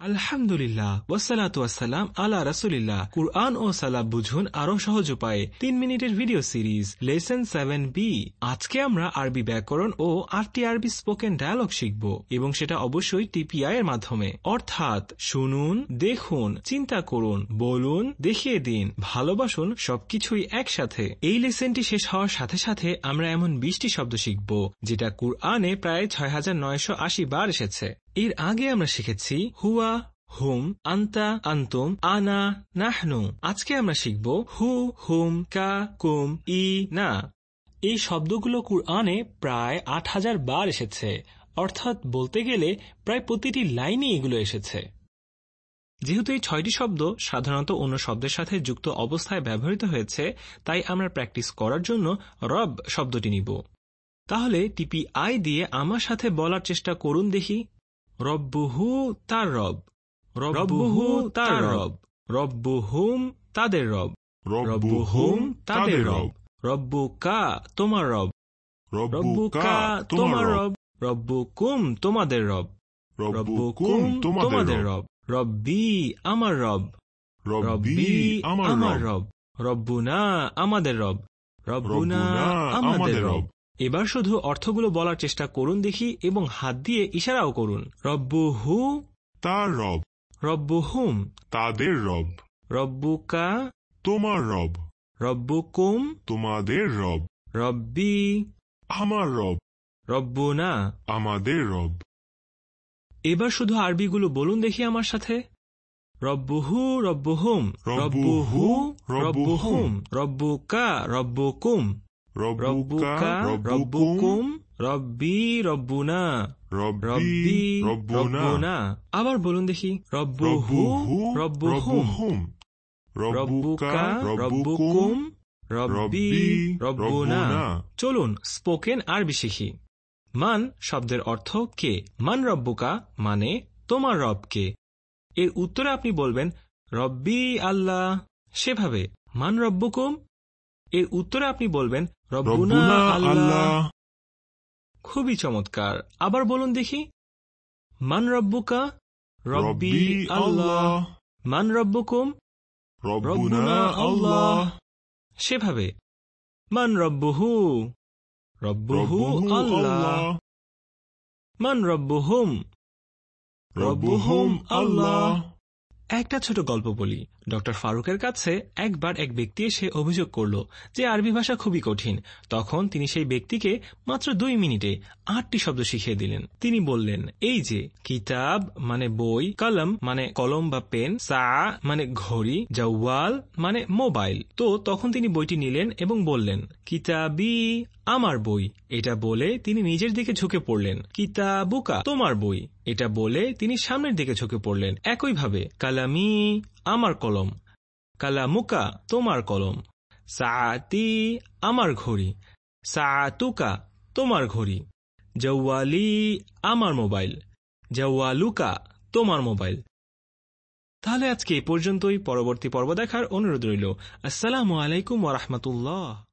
আলহামদুলিল্লাহ ওয়াসালাতু ওয়াসালাম আলা রাসুলিল্লাহ। কুরআন ও সালাব বুঝুন আরও সহজ উপায়ে। তিন মিনিটের video series, lesson seven B. আজকে আমরা আরবি ব্যাকরণ ও আটটি আরবি স্পোকেন ডায়ালগ শিখব এবং সেটা অবশ্যই টিপিআই এর মাধ্যমে। অর্থাৎ শুনুন, দেখুন, চিন্তা করুন, বলুন, দেখিয়ে দিন, ভালোবাসুন সবকিছুই একসাথে। এই লেসনটি শেষ হওয়ার সাথে সাথে আমরা এমন বিশটি শব্দ শিখব, যেটা কুরআনে প্রায় ছয় হাজার নয়শো আশি বার এসেছে। এর আগে আমরা শিখেছি হুয়া, হুম, আন্তা, আন্তুম, আনা, নাহনু। আজকে আমরা শিখব হু, হুম, কা, কুম, ই, না। এই শব্দগুলো কুরআনে প্রায় আট হাজার বার এসেছে। অর্থাৎ বলতে গেলে প্রায় প্রতিটি লাইনে এগুলো এসেছে। যেহেতু এই ছয়টি শব্দ সাধারণত অন্য শব্দের সাথে যুক্ত অবস্থায় ব্যবহৃত হয়েছে, তাই আমরা প্র্যাকটিস করার জন্য রব শব্দটি নিব। তাহলে টিপি আই দিয়ে আমার সাথে বলার চেষ্টা করুন দেখি। রব্বুহু তার রব। রব্বুহু তার রব। রব্বুহুম তাদের রব। রব্বুহুম তাদের রব। রব্বুকা তোমার রব। রব্বুকা তোমার রব। রব্বুকুম তোমাদের রব। রব্বুকুম তোমাদের রব। রব্বি আমার রব। রব্বি আমার রব। রব্বুনা আমাদের রব। রব্বুনা আমাদের রব। এবার শুধু অর্থগুলো বলার চেষ্টা করুন দেখি এবং হাত দিয়ে ইশারাও করুন। রব্বু হু তার রব। রব্বু হুম তাদের রব। রব্বুকা। তোমার রব। রব্বুকুম। তোমাদের রব। রব্বি। আমার রব। রব্বুনা। আমাদের রব। এবার শুধু আরবিগুলো বলুন দেখি আমার সাথে। রব্বুহু রব্বুহুম। রব্বুহু রব্বুহুম। রব্বুকা রব্বুকুম। রব্বুকা রব্বুকুম রব্বি রব্বুনা রব্বি রব্বুনা আবার বলুন দেখি রব্বুহু রব্বুহুম রব্বুকা রব্বুকুম রব্বি রব্বুনা চলুন স্পোকেন আরবি শিখি। মান শব্দের অর্থ কে? মান রব্বুকা মানে তোমার রব কে এর উত্তরে আপনি বলবেন রব্বি আল্লাহ। সেভাবে মান রব্বুকুম এর উত্তরে আপনি বলবেন রব্বুনা আল্লাহ। খুবই চমৎকার। আবার বলুন দেখি মান রব্বুকা? রব্বি আল্লাহ। মান রব্বুকুম? রব্বুনা আল্লাহ। সেভাবে মান রব্বুহু? রব্বুহু আল্লাহ। মান রব্বুহুম? রব্বুহুম আল্লাহ। একটা ছোট গল্প বলি। ডক্টর ফারুকের কাছে একবার এক ব্যক্তি এসে অভিযোগ করল যে আরবি ভাষা খুবই কঠিন। তখন তিনি সেই ব্যক্তিকে মাত্র দুই মিনিটে আটটি শব্দ শিখিয়ে দিলেন। তিনি বললেন, এই যে, কিতাব মানে বই, কলম মানে কলম বা পেন, সা মানে ঘড়ি, জাওয়াল মানে মোবাইল। তো তখন তিনি বইটি নিলেন এবং বললেন, কিতাবি আমার বই। এটা বলে তিনি নিজের দিকে ঝুঁকে পড়লেন। কিতাবুকা তোমার বই। এটা বলে তিনি সামনের দিকে ঝুঁকে পড়লেন। একইভাবে কালামি আমার কলম, কালামুকা তোমার কলম সাতি আমার ঘড়ি সাতুকা তোমার ঘড়ি, জওয়ালি আমার মোবাইল, জওয়ালুকা তোমার মোবাইল। তাহলে আজকে এ পর্যন্তই। পরবর্তী পর্ব দেখার অনুরোধ রইল। আসসালামু আলাইকুম ওরহমতুল্লাহ